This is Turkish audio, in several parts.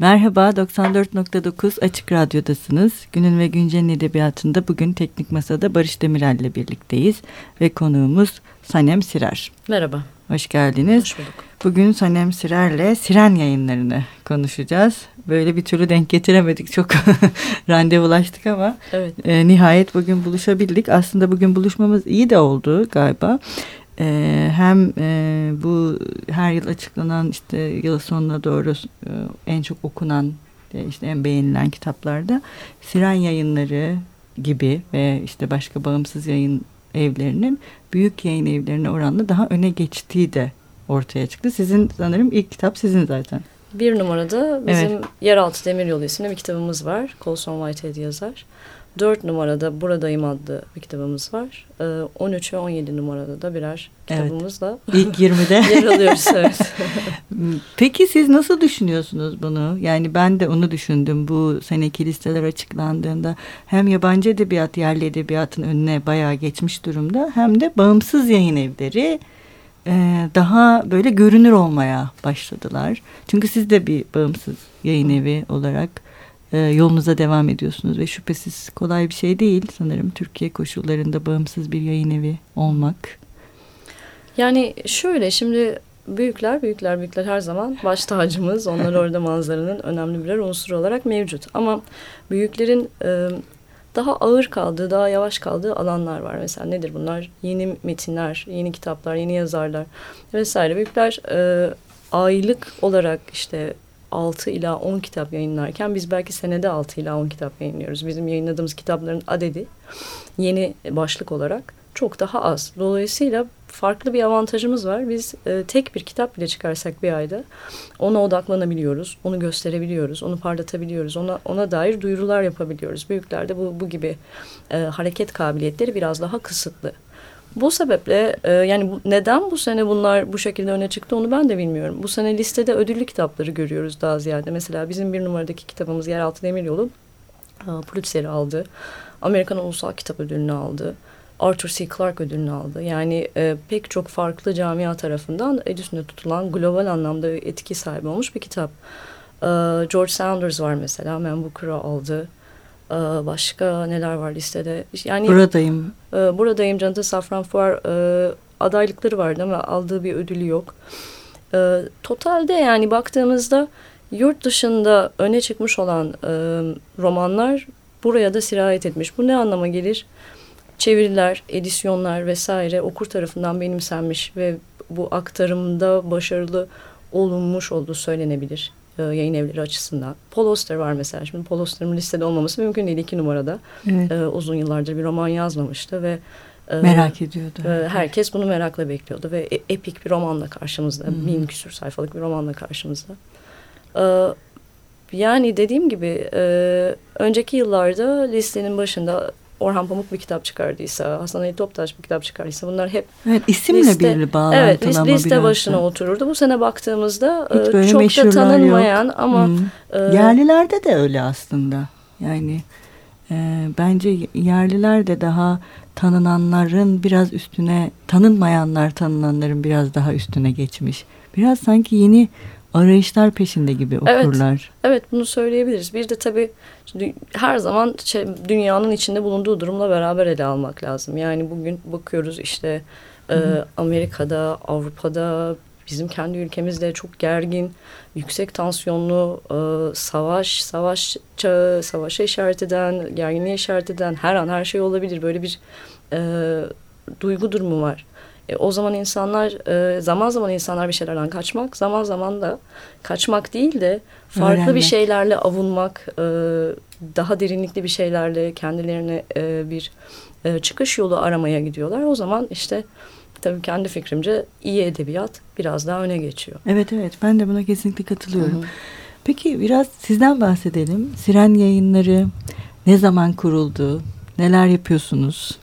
Merhaba, 94.9 Açık Radyo'dasınız. Günün ve Güncel'in edebiyatında bugün Teknik Masa'da Barış Demirel ile birlikteyiz. Ve konuğumuz Sanem Sirer. Merhaba. Hoş geldiniz. Hoş bulduk. Bugün Sanem Sirer'le Siren yayınlarını konuşacağız. Böyle bir türlü denk getiremedik. Çok randevulaştık ama evet. e, nihayet bugün buluşabildik. Aslında bugün buluşmamız iyi de oldu galiba. E, hem e, bu her yıl açıklanan işte yıl sonuna doğru e, en çok okunan e, işte en beğenilen kitaplarda Siren yayınları gibi ve işte başka bağımsız yayın evlerinin büyük yayın evlerine oranla daha öne geçtiği de ortaya çıktı. Sizin sanırım ilk kitap sizin zaten. Bir numarada bizim evet. Yeraltı Demiryolu isimli bir kitabımız var. Colson Whitehead yazar. Dört numarada Buradayım adlı bir kitabımız var. Ee, 13 ve 17 numarada da birer kitabımızla evet. ilk 20'de yer alıyoruz. Evet. Peki siz nasıl düşünüyorsunuz bunu? Yani ben de onu düşündüm bu seneki listeler açıklandığında. Hem yabancı edebiyat, yerli edebiyatın önüne bayağı geçmiş durumda. Hem de bağımsız yayın evleri e, daha böyle görünür olmaya başladılar. Çünkü siz de bir bağımsız yayın evi olarak e, yolunuza devam ediyorsunuz ve şüphesiz kolay bir şey değil sanırım Türkiye koşullarında bağımsız bir yayın evi olmak. Yani şöyle şimdi büyükler, büyükler, büyükler her zaman baş tacımız. Onlar orada manzaranın önemli birer unsur olarak mevcut. Ama büyüklerin e, daha ağır kaldığı, daha yavaş kaldığı alanlar var. Mesela nedir bunlar? Yeni metinler, yeni kitaplar, yeni yazarlar vesaire. Büyükler e, aylık olarak işte 6 ila 10 kitap yayınlarken biz belki senede 6 ila 10 kitap yayınlıyoruz. Bizim yayınladığımız kitapların adedi yeni başlık olarak çok daha az. Dolayısıyla farklı bir avantajımız var. Biz e, tek bir kitap bile çıkarsak bir ayda ona odaklanabiliyoruz, onu gösterebiliyoruz, onu parlatabiliyoruz, ona ona dair duyurular yapabiliyoruz. Büyüklerde bu bu gibi e, hareket kabiliyetleri biraz daha kısıtlı. Bu sebeple e, yani bu, neden bu sene bunlar bu şekilde öne çıktı onu ben de bilmiyorum. Bu sene listede ödüllü kitapları görüyoruz daha ziyade. Mesela bizim bir numaradaki kitabımız Yeraltı Demiryolu e, Pulitzer'i aldı. Amerikan Ulusal Kitap Ödülünü aldı. Arthur C. Clarke ödülünü aldı. Yani e, pek çok farklı camia tarafından el üstünde tutulan global anlamda etki sahibi olmuş bir kitap. E, George Saunders var mesela. Man Booker'ı aldı. E, başka neler var listede? Yani buradayım. E, buradayım. Jonathan Safran Foer e, adaylıkları vardı ama aldığı bir ödülü yok. E, totalde yani baktığımızda yurt dışında öne çıkmış olan romanlar buraya da sirayet etmiş. Bu ne anlama gelir? çeviriler, edisyonlar vesaire okur tarafından benimsenmiş ve bu aktarımda başarılı olunmuş olduğu söylenebilir e, yayın evleri açısından. Paul Auster var mesela. Şimdi Paul Auster'ın listede olmaması mümkün değil iki numarada. Evet. E, uzun yıllardır bir roman yazmamıştı ve e, merak ediyordu. E, herkes bunu merakla bekliyordu ve e, epik bir romanla karşımızda. Hmm. Bin küsur sayfalık bir romanla karşımızda. Yani dediğim gibi önceki yıllarda listenin başında Orhan Pamuk bir kitap çıkardıysa, Hasan Ali Toptaş bir kitap çıkardıysa bunlar hep evet, isimle liste, bir bağlantılama Evet liste, liste başına otururdu. Bu sene baktığımızda Hiç çok da tanınmayan yok. ama... Hmm. E, Yerlilerde de öyle aslında. Yani e, bence yerliler de daha tanınanların biraz üstüne, tanınmayanlar tanınanların biraz daha üstüne geçmiş. Biraz sanki yeni arayışlar peşinde gibi okurlar. Evet, evet bunu söyleyebiliriz. Bir de tabii her zaman şey, dünyanın içinde bulunduğu durumla beraber ele almak lazım. Yani bugün bakıyoruz işte e, Amerika'da, Avrupa'da, bizim kendi ülkemizde çok gergin, yüksek tansiyonlu e, savaş, savaş çağı, savaşa işaret eden, gerginliğe işaret eden her an her şey olabilir. Böyle bir e, duygu durumu var. E, o zaman insanlar e, zaman zaman insanlar bir şeylerden kaçmak, zaman zaman da kaçmak değil de farklı Öğrenmek. bir şeylerle avunmak, e, daha derinlikli bir şeylerle kendilerine e, bir e, çıkış yolu aramaya gidiyorlar. O zaman işte tabii kendi fikrimce iyi edebiyat biraz daha öne geçiyor. Evet evet ben de buna kesinlikle katılıyorum. Hı hı. Peki biraz sizden bahsedelim. Siren yayınları ne zaman kuruldu? Neler yapıyorsunuz?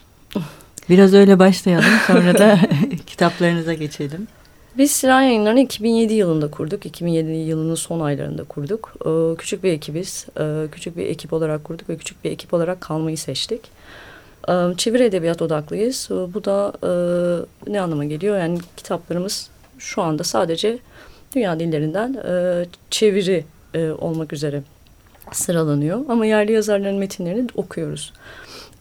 Biraz öyle başlayalım sonra da kitaplarınıza geçelim. Biz Siren Yayınları'nı 2007 yılında kurduk. 2007 yılının son aylarında kurduk. Ee, küçük bir ekibiz. Ee, küçük bir ekip olarak kurduk ve küçük bir ekip olarak kalmayı seçtik. Ee, çeviri edebiyat odaklıyız. Bu da e, ne anlama geliyor? Yani kitaplarımız şu anda sadece dünya dillerinden e, çeviri e, olmak üzere sıralanıyor. Ama yerli yazarların metinlerini okuyoruz.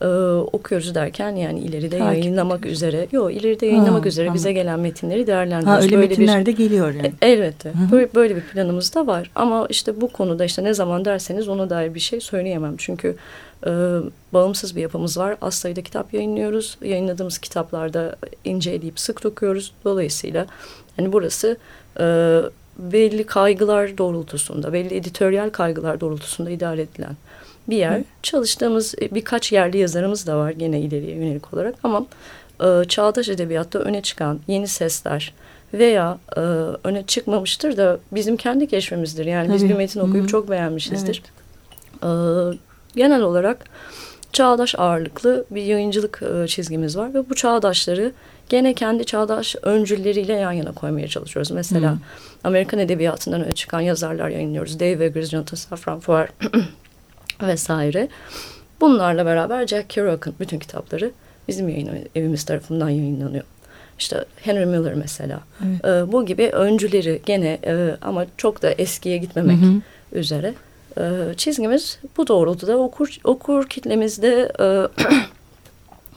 Ee, okuyoruz derken yani ileride Takip yayınlamak ediyoruz. üzere, yok ileride yayınlamak ha, üzere tamam. bize gelen metinleri değerlendiriyoruz. Ha, öyle böyle metinler bir, de geliyor yani. E, elbette. Hı -hı. Böyle, böyle bir planımız da var. Ama işte bu konuda işte ne zaman derseniz ona dair bir şey söyleyemem. Çünkü e, bağımsız bir yapımız var. Az sayıda kitap yayınlıyoruz. Yayınladığımız kitaplarda inceleyip sık dokuyoruz. Dolayısıyla hani burası e, belli kaygılar doğrultusunda, belli editoryal kaygılar doğrultusunda idare edilen bir yer. Hı. Çalıştığımız e, birkaç yerli yazarımız da var gene ileriye yönelik olarak ama e, çağdaş edebiyatta öne çıkan yeni sesler veya e, öne çıkmamıştır da bizim kendi keşfimizdir. Yani Tabii. biz bir metin okuyup Hı. çok beğenmişizdir. Evet. E, genel olarak çağdaş ağırlıklı bir yayıncılık e, çizgimiz var ve bu çağdaşları gene kendi çağdaş öncülleriyle yan yana koymaya çalışıyoruz. Mesela hmm. Amerikan edebiyatından öne çıkan yazarlar yayınlıyoruz. Dave Eggers, Jonathan Safran Foer vesaire. Bunlarla beraber Jack Kerouac'ın bütün kitapları bizim yayın evimiz tarafından yayınlanıyor. İşte Henry Miller mesela. Evet. E, bu gibi öncüleri gene e, ama çok da eskiye gitmemek hı hı. üzere e, çizgimiz bu doğrultuda okur okur kitlemizde e,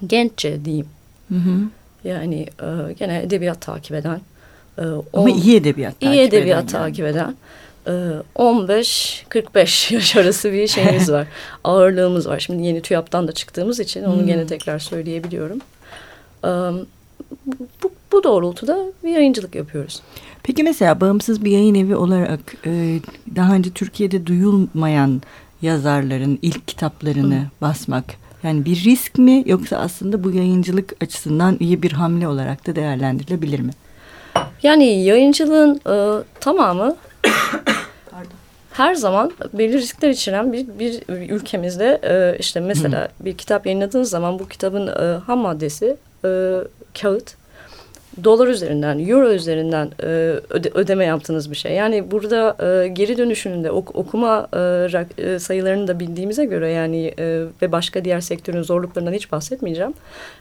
genççe diyeyim. Hı hı. Yani e, gene edebiyat takip eden. E, on, Ama iyi edebiyat takip iyi edebiyat eden takip yani. eden. 15-45 yaş arası bir şeyimiz var. Ağırlığımız var. Şimdi yeni TÜYAP'tan da çıktığımız için onu hmm. gene tekrar söyleyebiliyorum. Bu, bu doğrultuda bir yayıncılık yapıyoruz. Peki mesela bağımsız bir yayın evi olarak e, daha önce Türkiye'de duyulmayan yazarların ilk kitaplarını Hı. basmak yani bir risk mi yoksa aslında bu yayıncılık açısından iyi bir hamle olarak da değerlendirilebilir mi? Yani yayıncılığın e, tamamı her zaman belli riskler içeren bir, bir ülkemizde e, işte mesela Hı. bir kitap yayınladığınız zaman bu kitabın e, ham maddesi e, kağıt dolar üzerinden, euro üzerinden e, öde, ödeme yaptığınız bir şey. Yani burada e, geri dönüşünün de ok, okuma e, e, sayılarını da bildiğimize göre yani e, ve başka diğer sektörün zorluklarından hiç bahsetmeyeceğim.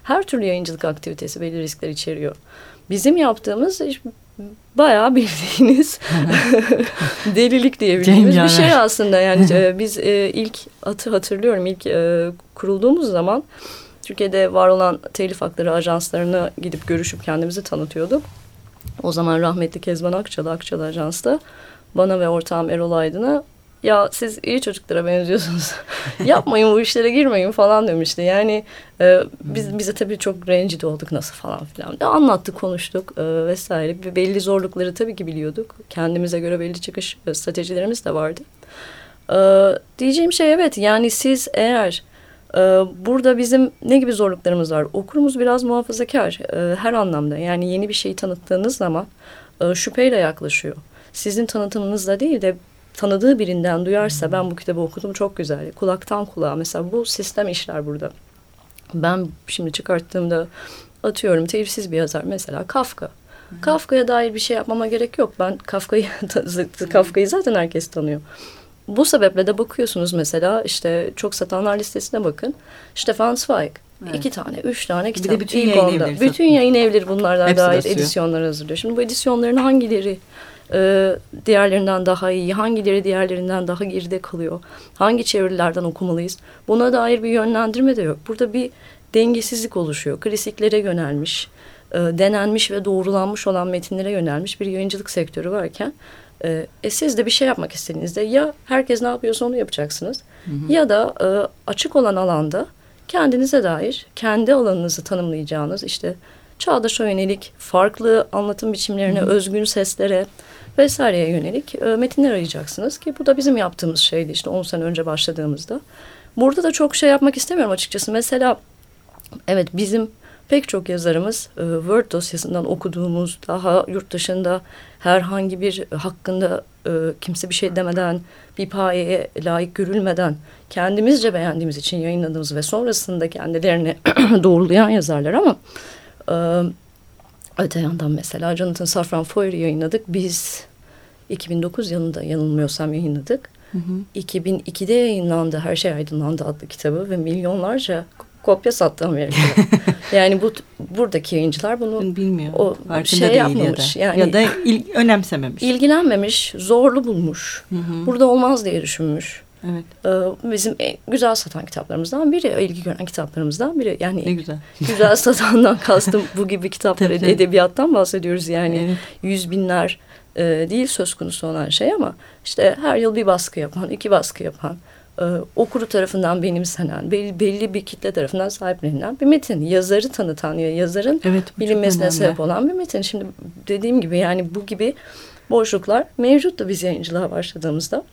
Her türlü yayıncılık aktivitesi belli riskler içeriyor. Bizim yaptığımız bayağı bildiğiniz delilik diyebildiğimiz bir şey aslında. Yani e, biz e, ilk atı hatırlıyorum ilk e, kurulduğumuz zaman Türkiye'de var olan telif hakları ajanslarına gidip görüşüp kendimizi tanıtıyorduk. O zaman rahmetli Kezban Akçalı, Akçalı Ajans'ta bana ve ortağım Erol Aydın'a ya siz iyi çocuklara benziyorsunuz. Yapmayın bu işlere girmeyin falan demişti. Yani e, biz bize tabii çok rencide olduk nasıl falan filan. De anlattık, konuştuk e, vesaire. Belli zorlukları tabii ki biliyorduk. Kendimize göre belli çıkış e, stratejilerimiz de vardı. E, diyeceğim şey evet yani siz eğer ee, burada bizim ne gibi zorluklarımız var? Okurumuz biraz muhafazakar e, her anlamda. Yani yeni bir şeyi tanıttığınız zaman e, şüpheyle yaklaşıyor. Sizin tanıtımınızla değil de tanıdığı birinden duyarsa ben bu kitabı okudum çok güzel. Kulaktan kulağa mesela bu sistem işler burada. Ben şimdi çıkarttığımda atıyorum telifsiz bir yazar mesela Kafka. Kafka'ya dair bir şey yapmama gerek yok. Ben Kafka'yı Kafka'yı zaten herkes tanıyor. Bu sebeple de bakıyorsunuz mesela işte çok satanlar listesine bakın. Stefan Zweig. Evet. İki tane, üç tane kitap. Bir de bütün yayın onda. evleri. Bütün yayın evleri bunlardan Hepsi dair edisyonlar hazırlıyor. Şimdi bu edisyonların hangileri e, diğerlerinden daha iyi, hangileri diğerlerinden daha geride kalıyor? Hangi çevirilerden okumalıyız? Buna dair bir yönlendirme de yok. Burada bir dengesizlik oluşuyor. Klasiklere yönelmiş, e, denenmiş ve doğrulanmış olan metinlere yönelmiş bir yayıncılık sektörü varken e, e, siz de bir şey yapmak istediğinizde ya herkes ne yapıyorsa onu yapacaksınız hı hı. ya da e, açık olan alanda kendinize dair kendi alanınızı tanımlayacağınız işte çağdaşa yönelik farklı anlatım biçimlerine, hı özgün seslere vesaireye yönelik e, metinler arayacaksınız ki bu da bizim yaptığımız şeydi işte 10 sene önce başladığımızda. Burada da çok şey yapmak istemiyorum açıkçası. Mesela evet bizim pek çok yazarımız e, Word dosyasından okuduğumuz daha yurt dışında herhangi bir hakkında e, kimse bir şey demeden bir payeye layık görülmeden kendimizce beğendiğimiz için yayınladığımız ve sonrasında kendilerini doğrulayan yazarlar ama e, öte yandan mesela Jonathan Safran Foer'ı yayınladık. Biz 2009 yılında yanılmıyorsam yayınladık. Hı hı. 2002'de yayınlandı Her Şey Aydınlandı adlı kitabı ve milyonlarca kopya sattı Amerika'da. yani bu buradaki yayıncılar bunu, bunu bilmiyor. O Farkında şey yapmamış. Ya da, yani, ya da il, önemsememiş. İlgilenmemiş, zorlu bulmuş. Hı hı. Burada olmaz diye düşünmüş. Evet. Ee, bizim en güzel satan kitaplarımızdan biri, ilgi gören kitaplarımızdan biri. Yani ne güzel. Güzel satandan kastım bu gibi kitaplar, edebiyattan bahsediyoruz yani. Evet. Yüz binler e, değil söz konusu olan şey ama işte her yıl bir baskı yapan, iki baskı yapan, e, okuru tarafından benimsenen, belli, belli bir kitle tarafından sahiplenilen bir metin. Yazarı tanıtan, yazarın evet, bilinmesine sebep olan bir metin. Şimdi dediğim gibi yani bu gibi boşluklar mevcuttu biz yayıncılığa başladığımızda.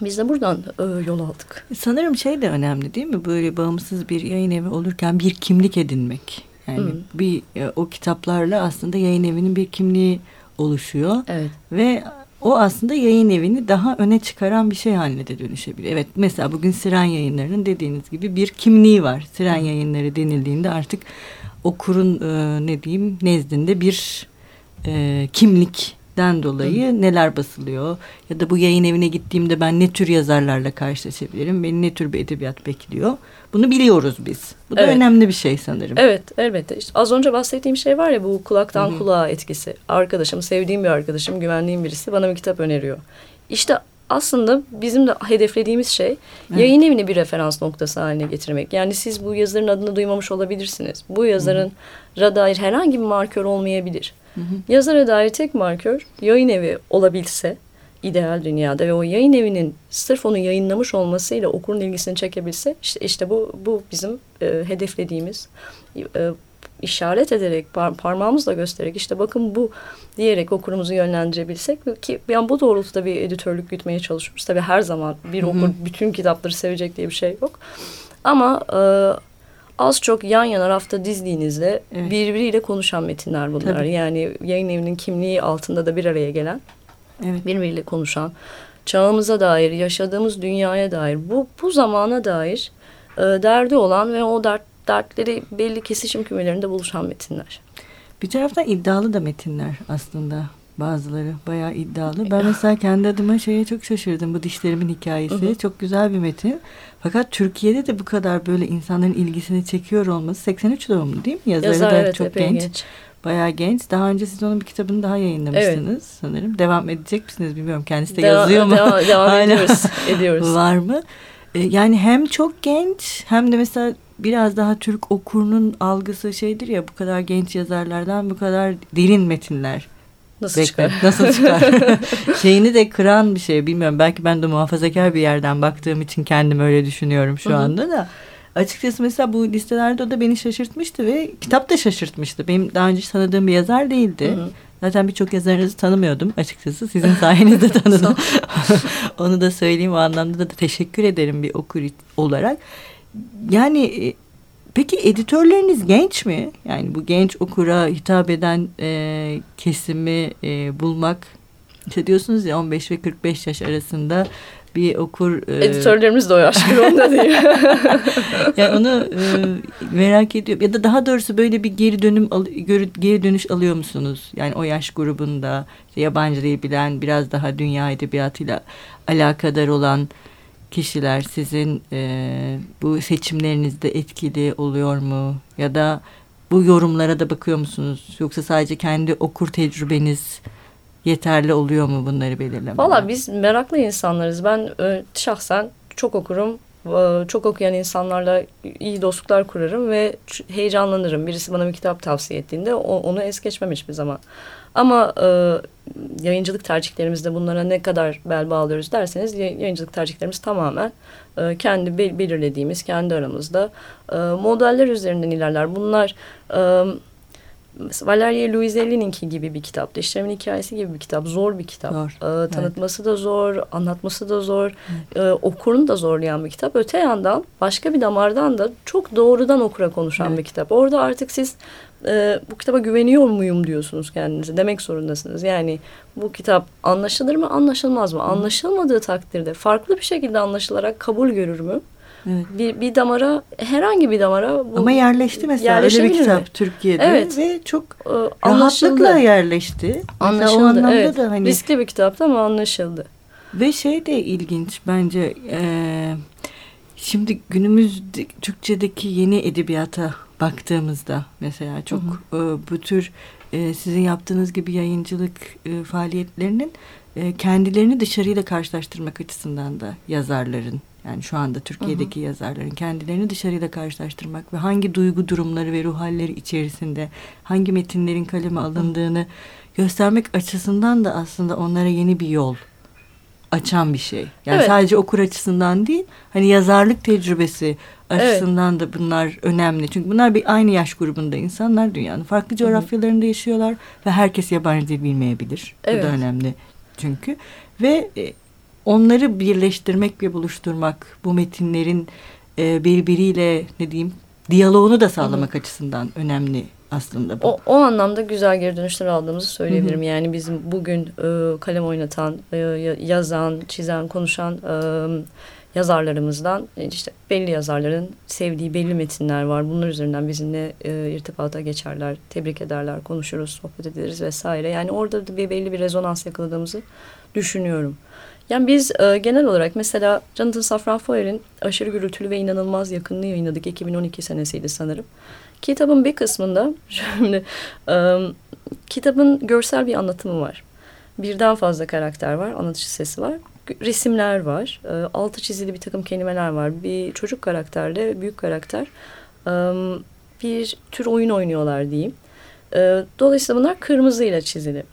Biz de buradan e, yol aldık. Sanırım şey de önemli değil mi? Böyle bağımsız bir yayın evi olurken bir kimlik edinmek. Yani hmm. bir e, o kitaplarla aslında yayın evinin bir kimliği oluşuyor. Evet. Ve o aslında yayın evini daha öne çıkaran bir şey haline de dönüşebilir. Evet mesela bugün Siren Yayınları'nın dediğiniz gibi bir kimliği var. Siren Yayınları denildiğinde artık okurun e, ne diyeyim nezdinde bir e, kimlik den dolayı Hı. neler basılıyor ya da bu yayın evine gittiğimde ben ne tür yazarlarla karşılaşabilirim beni ne tür bir edebiyat bekliyor bunu biliyoruz biz bu da evet. önemli bir şey sanırım evet elbette işte az önce bahsettiğim şey var ya bu kulaktan Hı. kulağa etkisi arkadaşım sevdiğim bir arkadaşım güvendiğim birisi bana bir kitap öneriyor işte aslında bizim de hedeflediğimiz şey evet. yayın evini bir referans noktası haline getirmek. Yani siz bu yazarın adını duymamış olabilirsiniz. Bu yazarın Hı. dair herhangi bir markör olmayabilir. Hı hı. Yazara dair tek markör yayın evi olabilse ideal dünyada ve o yayın evinin sırf onu yayınlamış olmasıyla okurun ilgisini çekebilse işte işte bu bu bizim e, hedeflediğimiz e, işaret ederek par parmağımızla göstererek işte bakın bu diyerek okurumuzu yönlendirebilsek ki yani bu doğrultuda bir editörlük gütmeye çalışıyoruz. Tabii her zaman bir okur bütün kitapları sevecek diye bir şey yok. Ama e, az çok yan yana rafta dizdiğinizde evet. birbiriyle konuşan metinler bunlar. Tabii. Yani yayın evinin kimliği altında da bir araya gelen, evet. birbiriyle konuşan, çağımıza dair, yaşadığımız dünyaya dair, bu bu zamana dair e, derdi olan ve o dert dertleri belli kesişim kümelerinde buluşan metinler. Bir taraftan iddialı da metinler aslında bazıları bayağı iddialı. Ben mesela kendi adıma şeye çok şaşırdım. Bu dişlerimin hikayesi. Hı hı. Çok güzel bir metin. Fakat Türkiye'de de bu kadar böyle insanların ilgisini çekiyor olması 83 doğumlu değil mi? Yazarı Yazar, da evet, çok genç. genç. Bayağı genç. Daha önce siz onun bir kitabını daha yayınlamıştınız evet. sanırım. Devam edecek misiniz bilmiyorum. Kendisi de devam, yazıyor mu? Devam, devam ediyoruz. ediyoruz. Var mı? Ee, yani hem çok genç hem de mesela biraz daha Türk okurunun algısı şeydir ya bu kadar genç yazarlardan bu kadar derin metinler Nasıl Bekle, çıkar? Nasıl çıkar? Şeyini de kıran bir şey bilmiyorum. Belki ben de muhafazakar bir yerden baktığım için kendim öyle düşünüyorum şu Hı -hı. anda da. Açıkçası mesela bu listelerde o da beni şaşırtmıştı ve kitap da şaşırtmıştı. Benim daha önce tanıdığım bir yazar değildi. Hı -hı. Zaten birçok yazarınızı tanımıyordum açıkçası. Sizin sayenizde tanıdım. Onu da söyleyeyim o anlamda da teşekkür ederim bir okur olarak. Yani e, Peki editörleriniz genç mi? Yani bu genç okura hitap eden e, kesimi e, bulmak işte diyorsunuz ya 15 ve 45 yaş arasında bir okur... E, Editörlerimiz de o yaş onda değil. yani onu e, merak ediyorum. Ya da daha doğrusu böyle bir geri dönüm geri dönüş alıyor musunuz? Yani o yaş grubunda işte yabancı dil bilen biraz daha dünya edebiyatıyla alakadar olan kişiler sizin e, bu seçimlerinizde etkili oluyor mu? Ya da bu yorumlara da bakıyor musunuz? Yoksa sadece kendi okur tecrübeniz yeterli oluyor mu bunları belirlemek? Valla biz meraklı insanlarız. Ben e, şahsen çok okurum. Çok okuyan insanlarla iyi dostluklar kurarım ve heyecanlanırım. Birisi bana bir kitap tavsiye ettiğinde onu es geçmem hiçbir zaman. Ama e, yayıncılık tercihlerimizde bunlara ne kadar bel bağlıyoruz derseniz yayıncılık tercihlerimiz tamamen e, kendi belirlediğimiz kendi aramızda e, modeller üzerinden ilerler. Bunlar e, Valeria Luiselli'ninki gibi bir kitap. Deşlerimin hikayesi gibi bir kitap. Zor bir kitap. Zor. Ee, tanıtması evet. da zor, anlatması da zor. Evet. Ee, okurunu da zorlayan bir kitap. Öte yandan başka bir damardan da çok doğrudan okura konuşan evet. bir kitap. Orada artık siz e, bu kitaba güveniyor muyum diyorsunuz kendinize. Demek zorundasınız. Yani bu kitap anlaşılır mı, anlaşılmaz mı? Anlaşılmadığı takdirde farklı bir şekilde anlaşılarak kabul görür mü? Evet. Bir, bir damara herhangi bir damara bu Ama yerleşti mesela öyle bir kitap? Türkiye'de evet. ve çok e, rahatlıkla yerleşti. Anlaşıldı. o anlamda evet. da hani riskli bir kitaptı ama anlaşıldı. Ve şey de ilginç bence e, Şimdi günümüz Türkçedeki yeni edebiyata baktığımızda mesela çok hı hı. E, bu tür e, sizin yaptığınız gibi yayıncılık e, faaliyetlerinin e, kendilerini dışarıyla karşılaştırmak açısından da yazarların yani şu anda Türkiye'deki hı hı. yazarların kendilerini dışarıyla karşılaştırmak ve hangi duygu durumları ve ruh halleri içerisinde hangi metinlerin kaleme alındığını göstermek açısından da aslında onlara yeni bir yol açan bir şey. Yani evet. sadece okur açısından değil, hani yazarlık tecrübesi açısından evet. da bunlar önemli. Çünkü bunlar bir aynı yaş grubunda insanlar dünyanın farklı coğrafyalarında yaşıyorlar ve herkes yabancı dil bilmeyebilir. Evet. Bu da önemli çünkü. Ve e, onları birleştirmek ve buluşturmak, bu metinlerin e, birbiriyle ne diyeyim diyaloğunu da sağlamak Hı -hı. açısından önemli aslında bu. O, o anlamda güzel geri dönüşler aldığımızı söyleyebilirim. Hı -hı. Yani bizim bugün e, kalem oynatan, e, yazan, çizen, konuşan e, yazarlarımızdan e, işte belli yazarların sevdiği belli metinler var. Bunlar üzerinden bizimle e, irtibata geçerler, tebrik ederler, konuşuruz, sohbet ederiz vesaire. Yani orada da bir belli bir rezonans yakaladığımızı düşünüyorum. Yani biz e, genel olarak mesela Jonathan Safran Foer'in Aşırı Gürültülü ve İnanılmaz Yakınlığı yayınladık. 2012 senesiydi sanırım. Kitabın bir kısmında şimdi e, kitabın görsel bir anlatımı var. Birden fazla karakter var, anlatıcı sesi var. Resimler var, e, altı çizili bir takım kelimeler var. Bir çocuk karakterle büyük karakter e, bir tür oyun oynuyorlar diyeyim. E, dolayısıyla bunlar kırmızıyla çizili.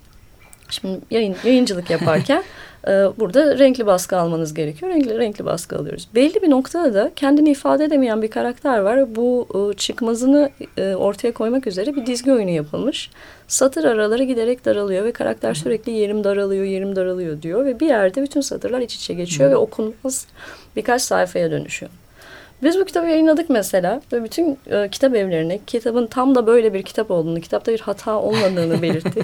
Şimdi yayın, yayıncılık yaparken e, burada renkli baskı almanız gerekiyor. Renkli renkli baskı alıyoruz. Belli bir noktada da kendini ifade edemeyen bir karakter var. Bu e, çıkmazını e, ortaya koymak üzere bir dizgi oyunu yapılmış. Satır araları giderek daralıyor ve karakter sürekli yerim daralıyor, yerim daralıyor diyor ve bir yerde bütün satırlar iç içe geçiyor Hı. ve okunmaz birkaç sayfaya dönüşüyor. Biz bu kitabı yayınladık mesela ve bütün e, kitap evlerine kitabın tam da böyle bir kitap olduğunu, kitapta bir hata olmadığını belirttik.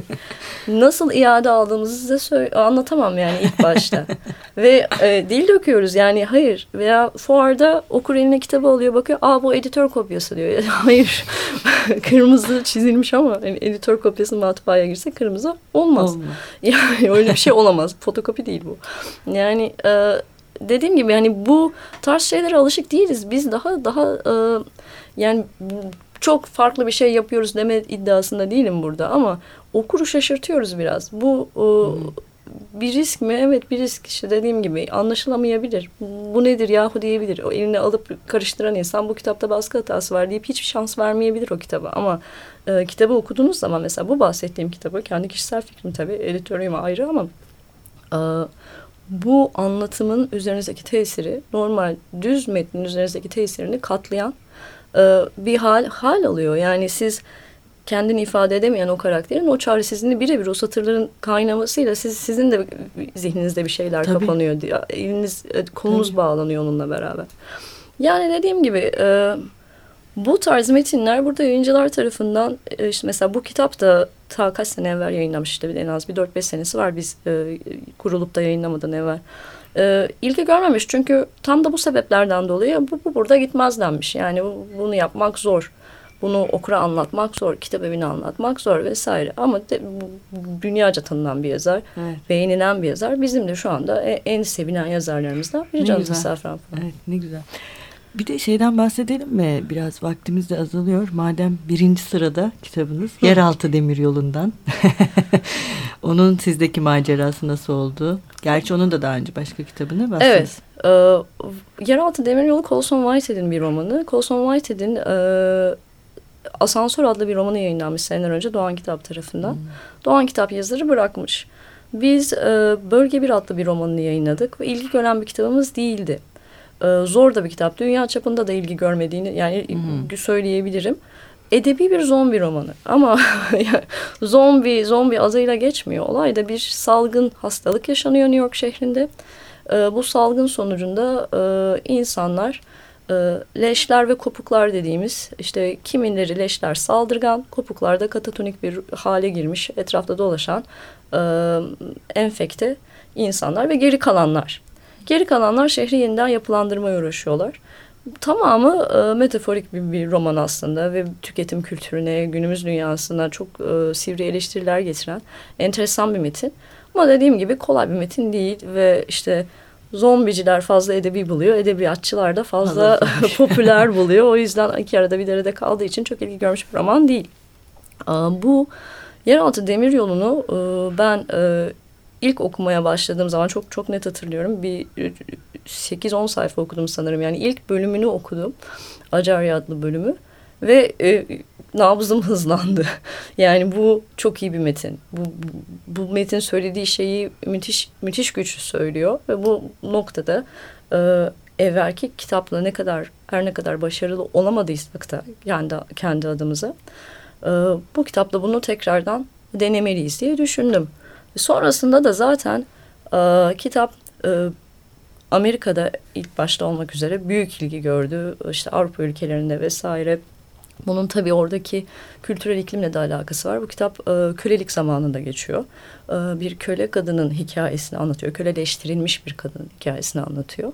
Nasıl iade aldığımızı size anlatamam yani ilk başta. ve e, dil döküyoruz yani hayır veya fuarda okur eline kitabı alıyor bakıyor aa bu editör kopyası diyor. hayır kırmızı çizilmiş ama yani editör kopyası matbaaya girse kırmızı olmaz. olmaz. Yani öyle bir şey olamaz. Fotokopi değil bu. Yani e, dediğim gibi yani bu tarz şeylere alışık değiliz. Biz daha daha e, yani çok farklı bir şey yapıyoruz deme iddiasında değilim burada ama okuru şaşırtıyoruz biraz. Bu e, hmm. bir risk mi? Evet bir risk işte dediğim gibi anlaşılamayabilir. Bu nedir yahu diyebilir. O eline alıp karıştıran insan bu kitapta baskı hatası var deyip hiçbir şans vermeyebilir o kitaba ama e, kitabı okuduğunuz zaman mesela bu bahsettiğim kitabı kendi kişisel fikrim tabii editörüyüm ayrı ama e, bu anlatımın üzerinizdeki tesiri normal düz metnin üzerinizdeki tesirini katlayan e, bir hal hal alıyor. Yani siz kendini ifade edemeyen o karakterin o çaresizliğini birebir o satırların kaynamasıyla siz sizin de zihninizde bir şeyler Tabii. kapanıyor. Eliniz e, kolunuz Tabii. bağlanıyor onunla beraber. Yani dediğim gibi e, bu tarz metinler burada yayıncılar tarafından e, işte mesela bu kitap da ta kaç sene evvel yayınlamış işte en az bir 4-5 senesi var biz e, kurulup da yayınlamadan evvel. E, ilgi görmemiş çünkü tam da bu sebeplerden dolayı bu, bu burada gitmez denmiş. Yani bu, bunu yapmak zor. Bunu okura anlatmak zor, kitap evine anlatmak zor vesaire. Ama de, bu, dünyaca tanınan bir yazar, evet. beğenilen bir yazar. Bizim de şu anda en, en sevilen yazarlarımızdan biri Cansu Safran. Evet, ne güzel. Bir de şeyden bahsedelim mi? Biraz vaktimiz de azalıyor. Madem birinci sırada kitabınız Yeraltı Demir Yolundan. onun sizdeki macerası nasıl oldu? Gerçi onun da daha önce başka kitabını bahsedin. Evet. E, Yeraltı Demir Yolu Colson Whitehead'in bir romanı. Colson Whitehead'in e, Asansör adlı bir romanı yayınlanmış seneler önce Doğan Kitap tarafından. Hmm. Doğan Kitap yazarı bırakmış. Biz e, Bölge Bir adlı bir romanını yayınladık ve ilgi gören bir kitabımız değildi e, zor da bir kitap. Dünya çapında da ilgi görmediğini yani hmm. söyleyebilirim. Edebi bir zombi romanı ama zombi zombi adıyla geçmiyor. Olay da bir salgın hastalık yaşanıyor New York şehrinde. E, bu salgın sonucunda e, insanlar e, leşler ve kopuklar dediğimiz işte kimileri leşler saldırgan, kopuklar da katatonik bir hale girmiş etrafta dolaşan e, enfekte insanlar ve geri kalanlar Geri kalanlar şehri yeniden yapılandırmaya uğraşıyorlar. Tamamı e, metaforik bir, bir roman aslında ve tüketim kültürüne, günümüz dünyasına çok e, sivri eleştiriler getiren enteresan bir metin. Ama dediğim gibi kolay bir metin değil ve işte zombiciler fazla edebi buluyor. Edebiyatçılar da fazla popüler buluyor. O yüzden iki arada bir derede kaldığı için çok ilgi görmüş bir roman değil. Bu Yeraltı Demir Yolu'nu e, ben e, ilk okumaya başladığım zaman çok çok net hatırlıyorum. Bir 8-10 sayfa okudum sanırım. Yani ilk bölümünü okudum. Acarya adlı bölümü. Ve e, nabzım hızlandı. Yani bu çok iyi bir metin. Bu, bu metin söylediği şeyi müthiş müthiş güçlü söylüyor. Ve bu noktada e, evvelki kitapla ne kadar her ne kadar başarılı olamadıysak da yani kendi adımıza e, bu kitapla bunu tekrardan denemeliyiz diye düşündüm. Sonrasında da zaten e, kitap e, Amerika'da ilk başta olmak üzere büyük ilgi gördü. İşte Avrupa ülkelerinde vesaire. Bunun tabii oradaki kültürel iklimle de alakası var. Bu kitap e, kölelik zamanında geçiyor. E, bir köle kadının hikayesini anlatıyor. Köleleştirilmiş bir kadının hikayesini anlatıyor.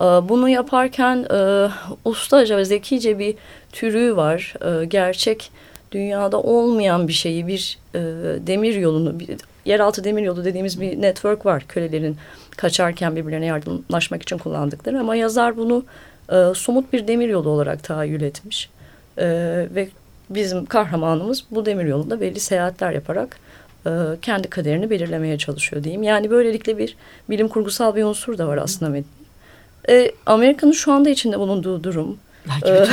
E, bunu yaparken e, ustaca ve zekice bir türü var. E, gerçek dünyada olmayan bir şeyi, bir e, demir yolunu, bir, yeraltı demir yolu dediğimiz bir network var kölelerin kaçarken birbirlerine yardımlaşmak için kullandıkları. Ama yazar bunu e, somut bir demir yolu olarak tahayyül etmiş. E, ve bizim kahramanımız bu demir yolunda belli seyahatler yaparak e, kendi kaderini belirlemeye çalışıyor diyeyim. Yani böylelikle bir bilim kurgusal bir unsur da var aslında E, Amerika'nın şu anda içinde bulunduğu durum ee,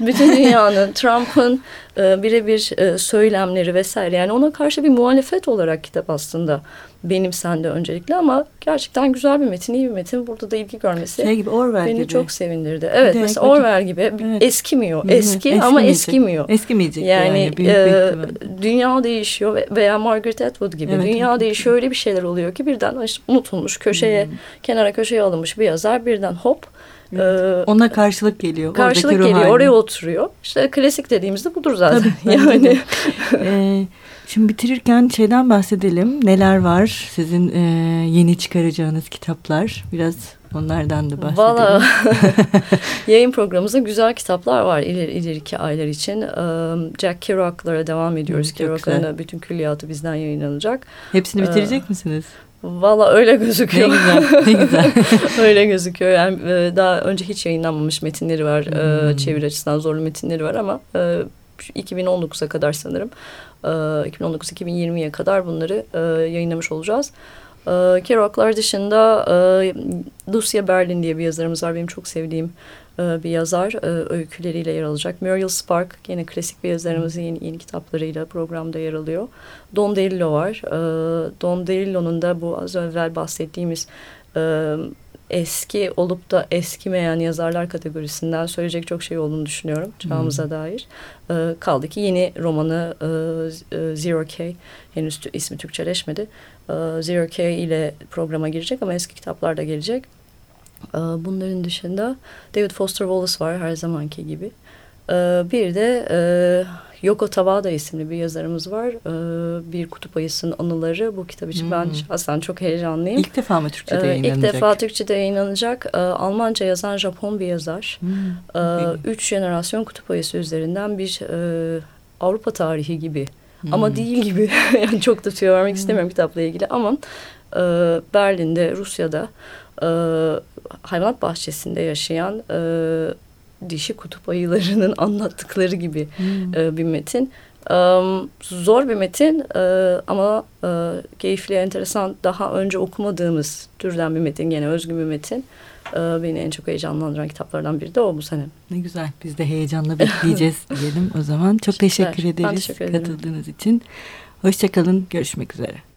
bütün dünyanın Trump'ın e, birebir e, söylemleri vesaire yani ona karşı bir muhalefet olarak kitap aslında benimsendi öncelikle ama gerçekten güzel bir metin, iyi bir metin. Burada da ilgi görmesi şey gibi, Orwell beni gibi. çok sevindirdi. Evet, Direkt mesela Orwell gibi evet. eskimiyor. Eski Eskimeyecek. ama eskimiyor. Eskimeyecek yani. yani büyük e, dünya değişiyor veya Margaret Atwood gibi. Evet, dünya evet. değişiyor öyle bir şeyler oluyor ki birden unutulmuş köşeye, hmm. kenara köşeye alınmış bir yazar birden hop Evet. Ona karşılık geliyor. Karşılık geliyor. Halini. Oraya oturuyor. İşte klasik dediğimizde budur zaten. Tabii, yani. ee, şimdi bitirirken şeyden bahsedelim. Neler var sizin e, yeni çıkaracağınız kitaplar? Biraz onlardan da bahsedelim. Valla yayın programımızda güzel kitaplar var ileri, ileriki aylar için. Jack Kerouac'lara devam ediyoruz. Kerouac'ın bütün külliyatı bizden yayınlanacak. Hepsini bitirecek ee, misiniz? Valla öyle gözüküyor. Ne güzel, ne güzel. öyle gözüküyor. Yani e, daha önce hiç yayınlanmamış metinleri var. E, hmm. Çeviri açısından zorlu metinleri var ama 2019'a e, kadar sanırım. 2019-2020'ye kadar bunları yayınlamış olacağız. Kerouac'lar dışında Lucia Berlin diye bir yazarımız var. Benim çok sevdiğim e, bir yazar e, öyküleriyle yer alacak. Muriel Spark yine klasik bir yazarımızın yeni, yeni kitaplarıyla programda yer alıyor. Don DeLillo var. E, Don DeLillo'nun da bu az evvel bahsettiğimiz eski olup da eskimeyen yazarlar kategorisinden söyleyecek çok şey olduğunu düşünüyorum çağımıza hmm. dair. kaldı ki yeni romanı Zero K henüz ismi Türkçeleşmedi. Zero K ile programa girecek ama eski kitaplar da gelecek. Ee, bunların dışında David Foster Wallace var her zamanki gibi. Ee, bir de e, Yoko Tawada isimli bir yazarımız var. Ee, bir kutup ayısının anıları. Bu kitap için hmm. ben şahsen çok heyecanlıyım. İlk defa mı Türkçe'de yayınlanacak? İlk defa Türkçe'de yayınlanacak. Almanca yazan Japon bir yazar. Hmm. Üç jenerasyon kutup ayısı üzerinden bir e, Avrupa tarihi gibi. Hmm. Ama değil gibi. yani çok da tüyo vermek hmm. istemiyorum kitapla ilgili ama e, Berlin'de, Rusya'da e, hayvanat bahçesinde yaşayan e, dişi kutup ayılarının anlattıkları gibi hmm. e, bir metin. Um, zor bir metin uh, ama uh, keyifli, enteresan, daha önce okumadığımız türden bir metin, gene özgün bir metin. Uh, beni en çok heyecanlandıran kitaplardan biri de o bu sene. Ne güzel, biz de heyecanla bekleyeceğiz diyelim o zaman. Çok teşekkür ederiz teşekkür katıldığınız için. Hoşçakalın, görüşmek üzere.